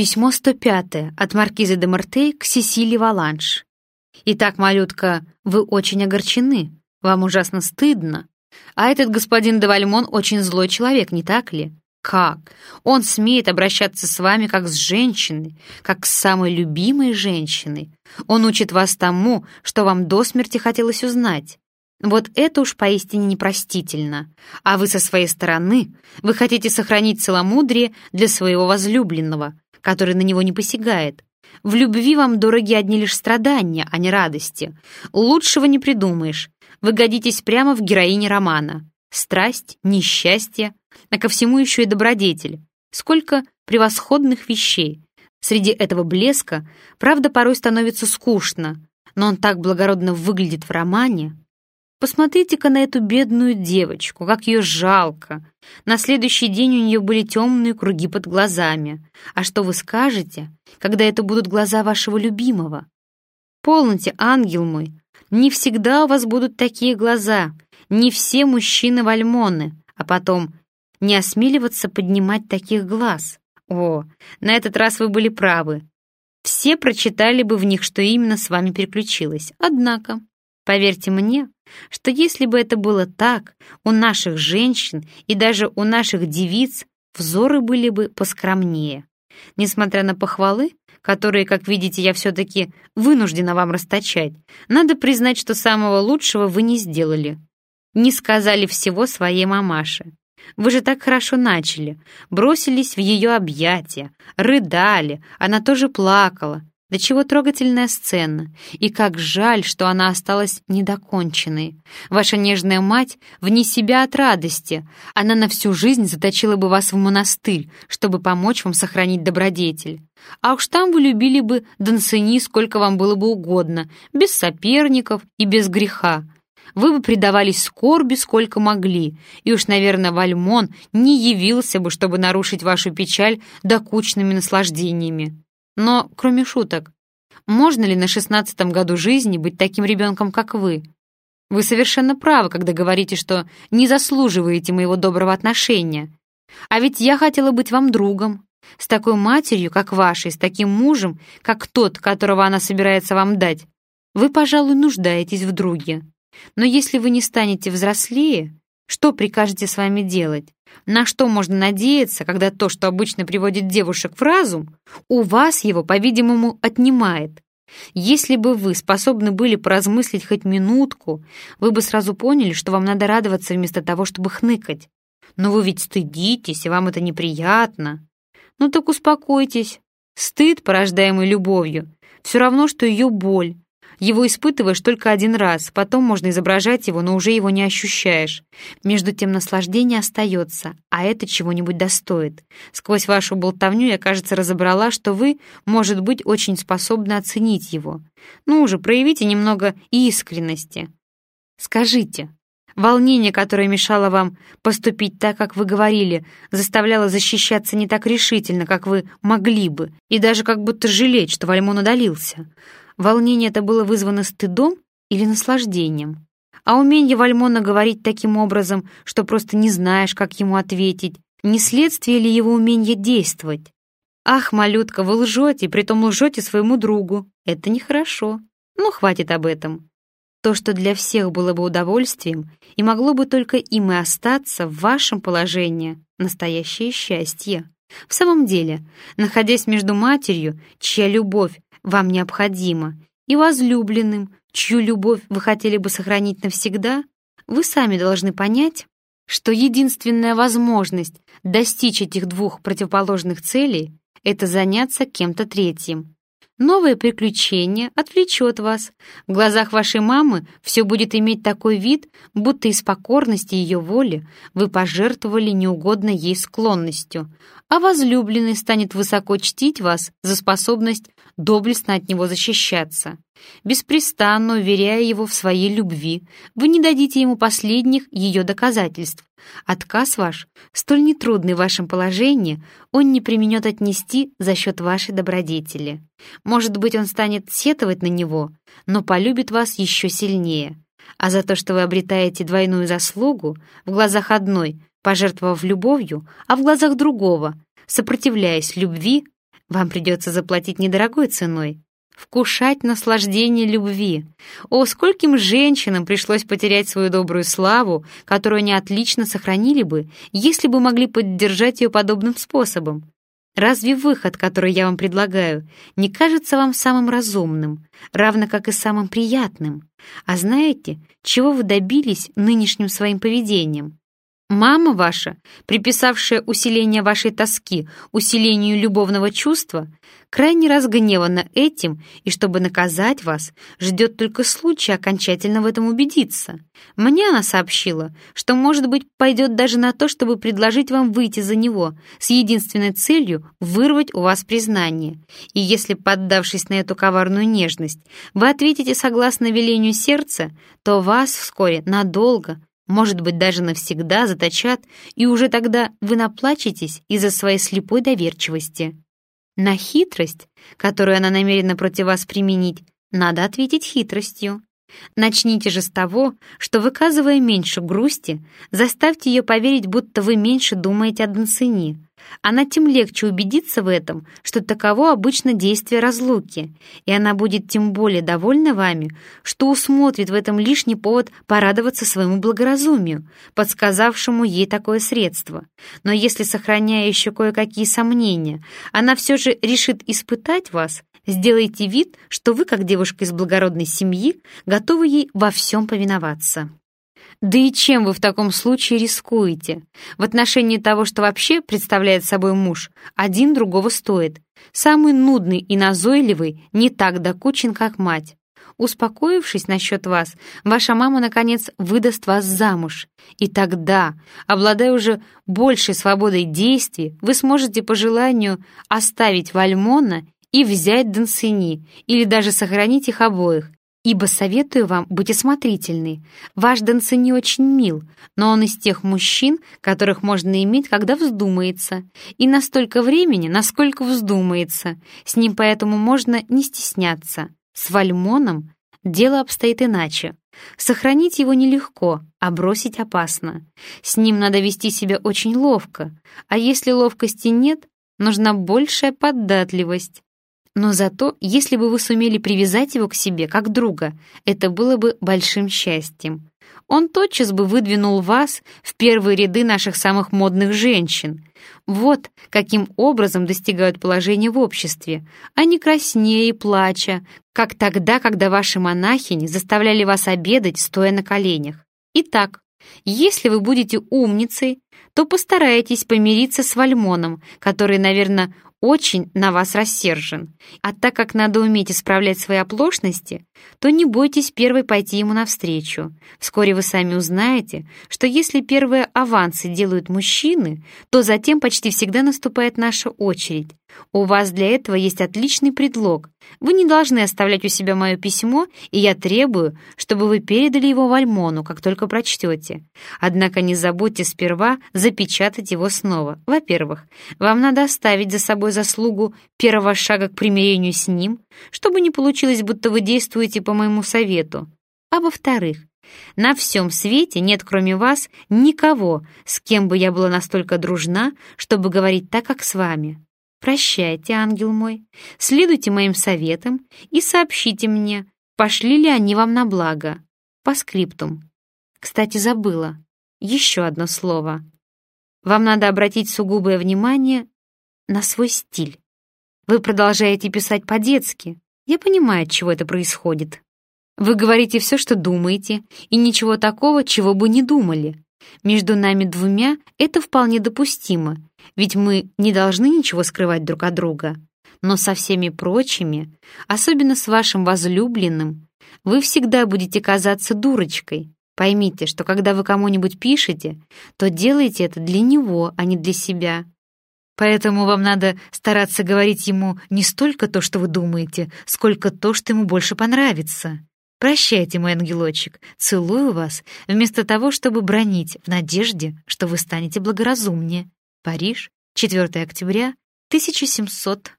Письмо 105 от маркизы де Мартей к Сесили Валанш. «Итак, малютка, вы очень огорчены, вам ужасно стыдно. А этот господин де Вальмон очень злой человек, не так ли? Как? Он смеет обращаться с вами как с женщиной, как с самой любимой женщиной. Он учит вас тому, что вам до смерти хотелось узнать. Вот это уж поистине непростительно. А вы со своей стороны, вы хотите сохранить целомудрие для своего возлюбленного, который на него не посягает. В любви вам дороги одни лишь страдания, а не радости. Лучшего не придумаешь. Вы годитесь прямо в героине романа. Страсть, несчастье, а ко всему еще и добродетель. Сколько превосходных вещей. Среди этого блеска, правда, порой становится скучно, но он так благородно выглядит в романе. Посмотрите-ка на эту бедную девочку, как ее жалко. На следующий день у нее были темные круги под глазами. А что вы скажете, когда это будут глаза вашего любимого? Полноте, ангел мой, не всегда у вас будут такие глаза, не все мужчины вальмоны, а потом не осмеливаться поднимать таких глаз. О, на этот раз вы были правы. Все прочитали бы в них, что именно с вами переключилось. Однако, поверьте мне, что если бы это было так, у наших женщин и даже у наших девиц взоры были бы поскромнее. Несмотря на похвалы, которые, как видите, я все-таки вынуждена вам расточать, надо признать, что самого лучшего вы не сделали. Не сказали всего своей мамаше. Вы же так хорошо начали, бросились в ее объятия, рыдали, она тоже плакала, до чего трогательная сцена, и как жаль, что она осталась недоконченной. Ваша нежная мать вне себя от радости. Она на всю жизнь заточила бы вас в монастырь, чтобы помочь вам сохранить добродетель. А уж там вы любили бы Донцини сколько вам было бы угодно, без соперников и без греха. Вы бы предавались скорби сколько могли, и уж, наверное, Вальмон не явился бы, чтобы нарушить вашу печаль докучными наслаждениями. Но, кроме шуток, можно ли на шестнадцатом году жизни быть таким ребенком, как вы? Вы совершенно правы, когда говорите, что не заслуживаете моего доброго отношения. А ведь я хотела быть вам другом, с такой матерью, как ваша, и с таким мужем, как тот, которого она собирается вам дать. Вы, пожалуй, нуждаетесь в друге. Но если вы не станете взрослее, что прикажете с вами делать? На что можно надеяться, когда то, что обычно приводит девушек в разум, у вас его, по-видимому, отнимает? Если бы вы способны были поразмыслить хоть минутку, вы бы сразу поняли, что вам надо радоваться вместо того, чтобы хныкать. Но вы ведь стыдитесь, и вам это неприятно. Ну так успокойтесь. Стыд, порождаемый любовью, все равно, что ее боль, его испытываешь только один раз, потом можно изображать его, но уже его не ощущаешь. Между тем наслаждение остается, а это чего-нибудь достоит. Сквозь вашу болтовню я, кажется, разобрала, что вы, может быть, очень способны оценить его. Ну уже, проявите немного искренности. Скажите, волнение, которое мешало вам поступить так, как вы говорили, заставляло защищаться не так решительно, как вы могли бы, и даже как будто жалеть, что Вальмон удалился. Волнение это было вызвано стыдом или наслаждением? А умение Вальмона говорить таким образом, что просто не знаешь, как ему ответить, не следствие ли его умения действовать? Ах, малютка, вы лжете, притом лжете своему другу. Это нехорошо. Ну, хватит об этом. То, что для всех было бы удовольствием и могло бы только им и остаться в вашем положении, настоящее счастье. В самом деле, находясь между матерью, чья любовь вам необходимо, и возлюбленным, чью любовь вы хотели бы сохранить навсегда, вы сами должны понять, что единственная возможность достичь этих двух противоположных целей — это заняться кем-то третьим. Новое приключение отвлечет вас. В глазах вашей мамы все будет иметь такой вид, будто из покорности ее воли вы пожертвовали неугодной ей склонностью, а возлюбленный станет высоко чтить вас за способность доблестно от него защищаться. Беспрестанно уверяя его в своей любви, вы не дадите ему последних ее доказательств. Отказ ваш, столь нетрудный в вашем положении, он не применет отнести за счет вашей добродетели. Может быть, он станет сетовать на него, но полюбит вас еще сильнее. А за то, что вы обретаете двойную заслугу, в глазах одной, пожертвовав любовью, а в глазах другого, сопротивляясь любви, Вам придется заплатить недорогой ценой. Вкушать наслаждение любви. О, скольким женщинам пришлось потерять свою добрую славу, которую они отлично сохранили бы, если бы могли поддержать ее подобным способом. Разве выход, который я вам предлагаю, не кажется вам самым разумным, равно как и самым приятным? А знаете, чего вы добились нынешним своим поведением? Мама ваша, приписавшая усиление вашей тоски усилению любовного чувства, крайне разгневана этим и, чтобы наказать вас, ждет только случая окончательно в этом убедиться. Мне она сообщила, что, может быть, пойдет даже на то, чтобы предложить вам выйти за него с единственной целью вырвать у вас признание. И если, поддавшись на эту коварную нежность, вы ответите согласно велению сердца, то вас вскоре надолго, может быть, даже навсегда заточат, и уже тогда вы наплачетесь из-за своей слепой доверчивости. На хитрость, которую она намерена против вас применить, надо ответить хитростью. Начните же с того, что, выказывая меньше грусти, заставьте ее поверить, будто вы меньше думаете о Донцини, она тем легче убедится в этом, что таково обычно действие разлуки, и она будет тем более довольна вами, что усмотрит в этом лишний повод порадоваться своему благоразумию, подсказавшему ей такое средство. Но если, сохраняя еще кое-какие сомнения, она все же решит испытать вас, сделайте вид, что вы, как девушка из благородной семьи, готовы ей во всем повиноваться. Да и чем вы в таком случае рискуете? В отношении того, что вообще представляет собой муж, один другого стоит. Самый нудный и назойливый не так докучен, как мать. Успокоившись насчет вас, ваша мама, наконец, выдаст вас замуж. И тогда, обладая уже большей свободой действий, вы сможете по желанию оставить Вальмона и взять Дансини, или даже сохранить их обоих, Ибо советую вам быть осмотрительны. Ваш не очень мил, но он из тех мужчин, которых можно иметь, когда вздумается, и настолько времени, насколько вздумается. С ним поэтому можно не стесняться. С Вальмоном дело обстоит иначе. Сохранить его нелегко, а бросить опасно. С ним надо вести себя очень ловко, а если ловкости нет, нужна большая податливость. Но зато, если бы вы сумели привязать его к себе как друга, это было бы большим счастьем. Он тотчас бы выдвинул вас в первые ряды наших самых модных женщин. Вот каким образом достигают положения в обществе, а не краснея и плача, как тогда, когда ваши монахини заставляли вас обедать, стоя на коленях. Итак, если вы будете умницей, то постарайтесь помириться с Вальмоном, который, наверное, очень на вас рассержен. А так как надо уметь исправлять свои оплошности, то не бойтесь первой пойти ему навстречу. Вскоре вы сами узнаете, что если первые авансы делают мужчины, то затем почти всегда наступает наша очередь. У вас для этого есть отличный предлог. Вы не должны оставлять у себя мое письмо, и я требую, чтобы вы передали его Вальмону, как только прочтете. Однако не забудьте сперва запечатать его снова. Во-первых, вам надо оставить за собой заслугу первого шага к примирению с ним, чтобы не получилось, будто вы действуете по моему совету. А во-вторых, на всем свете нет, кроме вас, никого, с кем бы я была настолько дружна, чтобы говорить так, как с вами. «Прощайте, ангел мой, следуйте моим советам и сообщите мне, пошли ли они вам на благо. По скриптум. Кстати, забыла. Еще одно слово. Вам надо обратить сугубое внимание на свой стиль. Вы продолжаете писать по-детски. Я понимаю, от чего это происходит. Вы говорите все, что думаете, и ничего такого, чего бы не думали. Между нами двумя это вполне допустимо, ведь мы не должны ничего скрывать друг от друга. Но со всеми прочими, особенно с вашим возлюбленным, вы всегда будете казаться дурочкой. Поймите, что когда вы кому-нибудь пишете, то делаете это для него, а не для себя. Поэтому вам надо стараться говорить ему не столько то, что вы думаете, сколько то, что ему больше понравится. Прощайте, мой ангелочек, целую вас, вместо того, чтобы бронить в надежде, что вы станете благоразумнее. Париж, 4 октября 1700